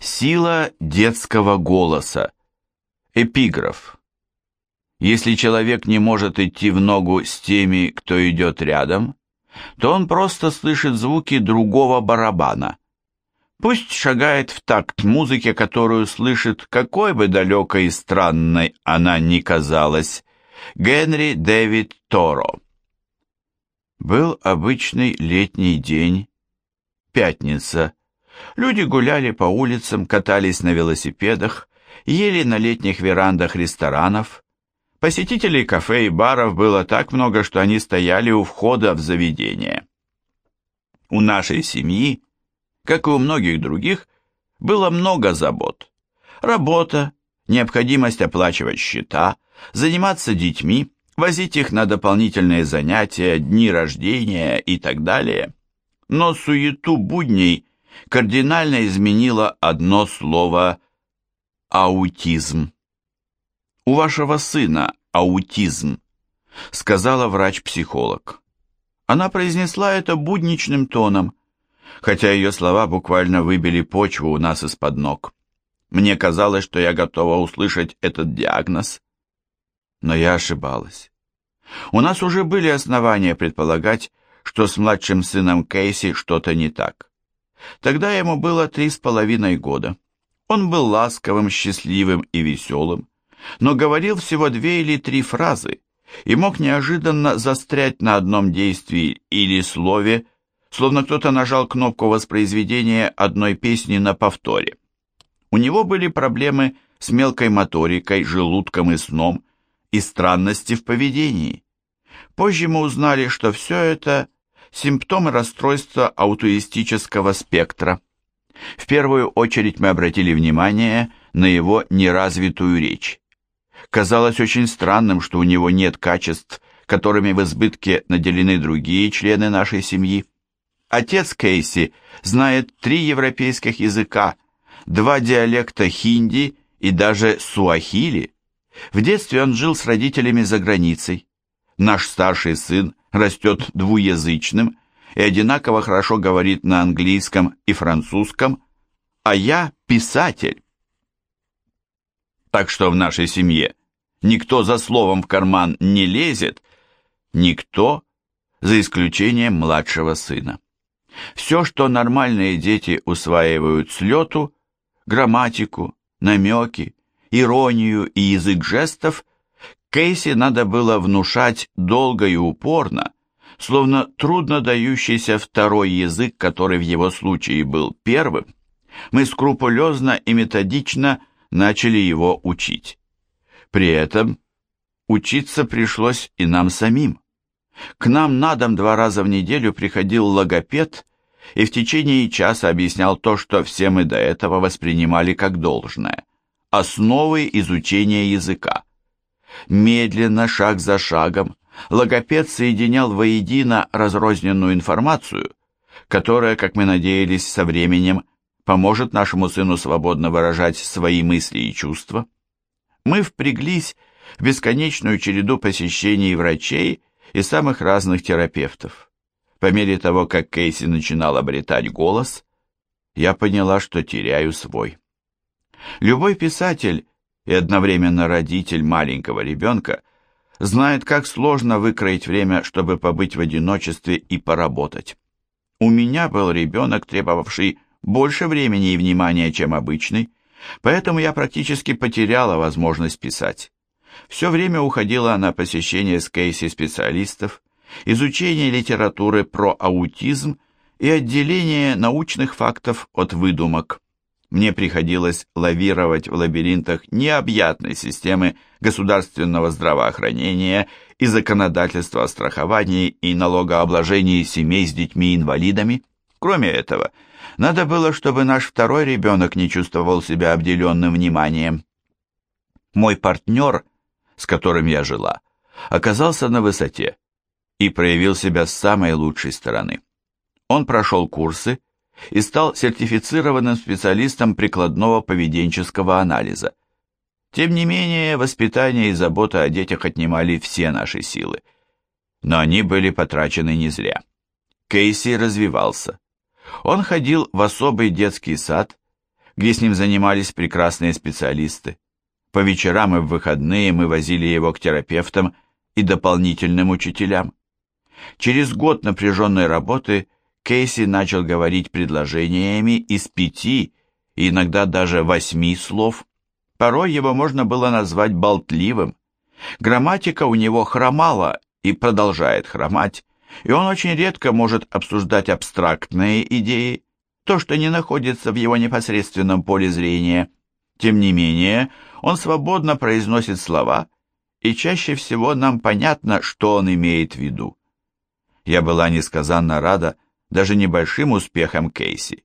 Сила детского голоса. Эпиграф. Если человек не может идти в ногу с теми, кто идет рядом, то он просто слышит звуки другого барабана. Пусть шагает в такт музыке, которую слышит, какой бы далекой и странной она ни казалась. Генри Дэвид Торо. Был обычный летний день, пятница. Люди гуляли по улицам, катались на велосипедах, ели на летних верандах ресторанов. Посетителей кафе и баров было так много, что они стояли у входа в заведение. У нашей семьи, как и у многих других, было много забот. Работа, необходимость оплачивать счета, заниматься детьми, возить их на дополнительные занятия, дни рождения и так далее. Но суету будней кардинально изменило одно слово «аутизм». «У вашего сына аутизм», — сказала врач-психолог. Она произнесла это будничным тоном, хотя ее слова буквально выбили почву у нас из-под ног. Мне казалось, что я готова услышать этот диагноз, но я ошибалась. У нас уже были основания предполагать, что с младшим сыном Кейси что-то не так. Тогда ему было три с половиной года. Он был ласковым, счастливым и веселым, но говорил всего две или три фразы и мог неожиданно застрять на одном действии или слове, словно кто-то нажал кнопку воспроизведения одной песни на повторе. У него были проблемы с мелкой моторикой, желудком и сном, и странности в поведении. Позже мы узнали, что все это симптомы расстройства аутоистического спектра. В первую очередь мы обратили внимание на его неразвитую речь. Казалось очень странным, что у него нет качеств, которыми в избытке наделены другие члены нашей семьи. Отец Кейси знает три европейских языка, два диалекта хинди и даже суахили. В детстве он жил с родителями за границей. Наш старший сын растет двуязычным и одинаково хорошо говорит на английском и французском, а я писатель. Так что в нашей семье никто за словом в карман не лезет, никто, за исключением младшего сына. Все, что нормальные дети усваивают с лету, грамматику, намеки, иронию и язык жестов, Кейси надо было внушать долго и упорно, словно трудно дающийся второй язык, который в его случае был первым, мы скрупулезно и методично начали его учить. При этом учиться пришлось и нам самим. К нам на дом два раза в неделю приходил логопед и в течение часа объяснял то, что все мы до этого воспринимали как должное – основы изучения языка. Медленно, шаг за шагом, логопед соединял воедино разрозненную информацию, которая, как мы надеялись, со временем поможет нашему сыну свободно выражать свои мысли и чувства. Мы впряглись в бесконечную череду посещений врачей и самых разных терапевтов. По мере того, как Кейси начинал обретать голос, я поняла, что теряю свой. Любой писатель и одновременно родитель маленького ребенка знает, как сложно выкроить время, чтобы побыть в одиночестве и поработать. У меня был ребенок, требовавший больше времени и внимания, чем обычный, поэтому я практически потеряла возможность писать. Все время уходила на посещение с Кейси специалистов, изучение литературы про аутизм и отделение научных фактов от выдумок. Мне приходилось лавировать в лабиринтах необъятной системы государственного здравоохранения и законодательства о страховании и налогообложении семей с детьми-инвалидами. Кроме этого, надо было, чтобы наш второй ребенок не чувствовал себя обделенным вниманием. Мой партнер, с которым я жила, оказался на высоте и проявил себя с самой лучшей стороны. Он прошел курсы и стал сертифицированным специалистом прикладного поведенческого анализа. Тем не менее, воспитание и забота о детях отнимали все наши силы. Но они были потрачены не зря. Кейси развивался. Он ходил в особый детский сад, где с ним занимались прекрасные специалисты. По вечерам и в выходные мы возили его к терапевтам и дополнительным учителям. Через год напряженной работы Кейси начал говорить предложениями из пяти иногда даже восьми слов. Порой его можно было назвать болтливым. Грамматика у него хромала и продолжает хромать, и он очень редко может обсуждать абстрактные идеи, то, что не находится в его непосредственном поле зрения. Тем не менее, он свободно произносит слова, и чаще всего нам понятно, что он имеет в виду. Я была несказанно рада даже небольшим успехам Кейси.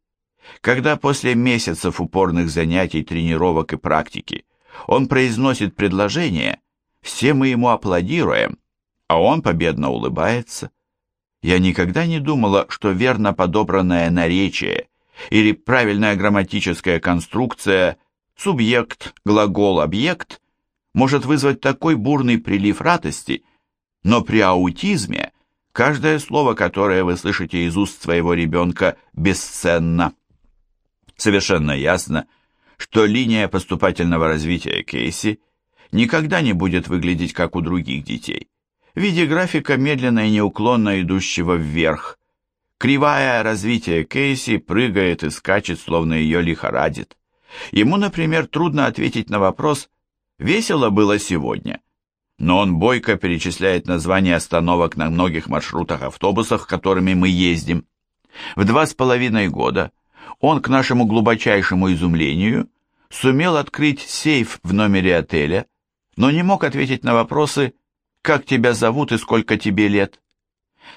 Когда после месяцев упорных занятий, тренировок и практики он произносит предложение, все мы ему аплодируем, а он победно улыбается. Я никогда не думала, что верно подобранное наречие или правильная грамматическая конструкция субъект, глагол, объект может вызвать такой бурный прилив радости, но при аутизме каждое слово, которое вы слышите из уст своего ребенка, бесценно. Совершенно ясно, что линия поступательного развития Кейси никогда не будет выглядеть как у других детей. В виде графика медленно и неуклонно идущего вверх. Кривая развития Кейси прыгает и скачет, словно ее лихорадит. Ему, например, трудно ответить на вопрос «Весело было сегодня?» Но он бойко перечисляет названия остановок на многих маршрутах автобусах, которыми мы ездим. В два с половиной года он, к нашему глубочайшему изумлению, сумел открыть сейф в номере отеля, но не мог ответить на вопросы «Как тебя зовут и сколько тебе лет?».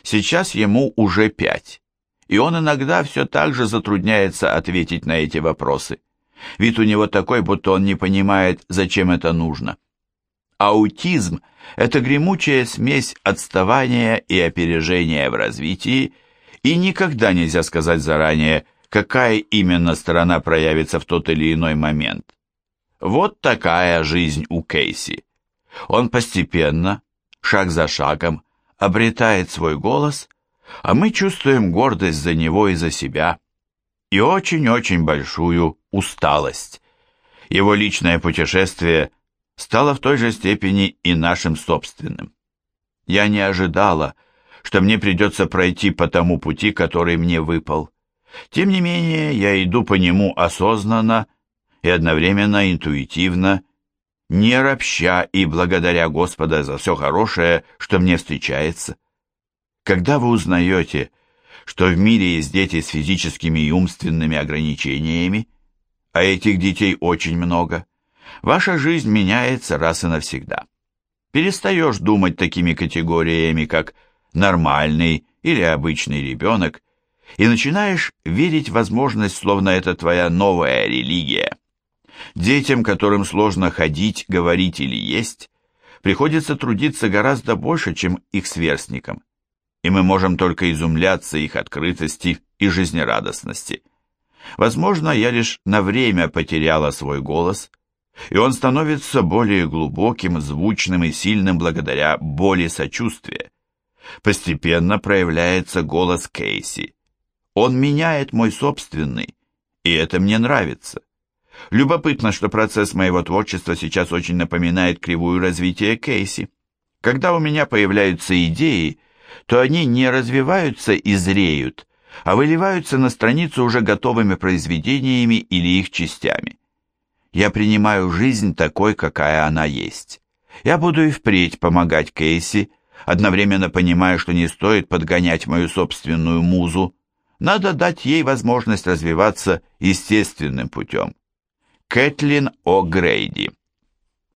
Сейчас ему уже пять, и он иногда все так же затрудняется ответить на эти вопросы. Вид у него такой, будто он не понимает, зачем это нужно. Аутизм – это гремучая смесь отставания и опережения в развитии, и никогда нельзя сказать заранее, какая именно сторона проявится в тот или иной момент. Вот такая жизнь у Кейси. Он постепенно, шаг за шагом, обретает свой голос, а мы чувствуем гордость за него и за себя, и очень-очень большую усталость. Его личное путешествие стало в той же степени и нашим собственным. Я не ожидала, что мне придется пройти по тому пути, который мне выпал. Тем не менее, я иду по нему осознанно и одновременно интуитивно, не ропща и благодаря Господа за все хорошее, что мне встречается. Когда вы узнаете, что в мире есть дети с физическими и умственными ограничениями, а этих детей очень много, ваша жизнь меняется раз и навсегда. Перестаешь думать такими категориями, как нормальный или обычный ребенок, и начинаешь верить в возможность, словно это твоя новая религия. Детям, которым сложно ходить, говорить или есть, приходится трудиться гораздо больше, чем их сверстникам, и мы можем только изумляться их открытости и жизнерадостности. Возможно, я лишь на время потеряла свой голос, и он становится более глубоким, звучным и сильным благодаря боли сочувствия. Постепенно проявляется голос Кейси. Он меняет мой собственный, и это мне нравится. Любопытно, что процесс моего творчества сейчас очень напоминает кривую развития Кейси. Когда у меня появляются идеи, то они не развиваются и зреют, а выливаются на страницу уже готовыми произведениями или их частями. Я принимаю жизнь такой, какая она есть. Я буду и впредь помогать Кейси, одновременно понимая, что не стоит подгонять мою собственную музу. Надо дать ей возможность развиваться естественным путем. Кэтлин О'Грейди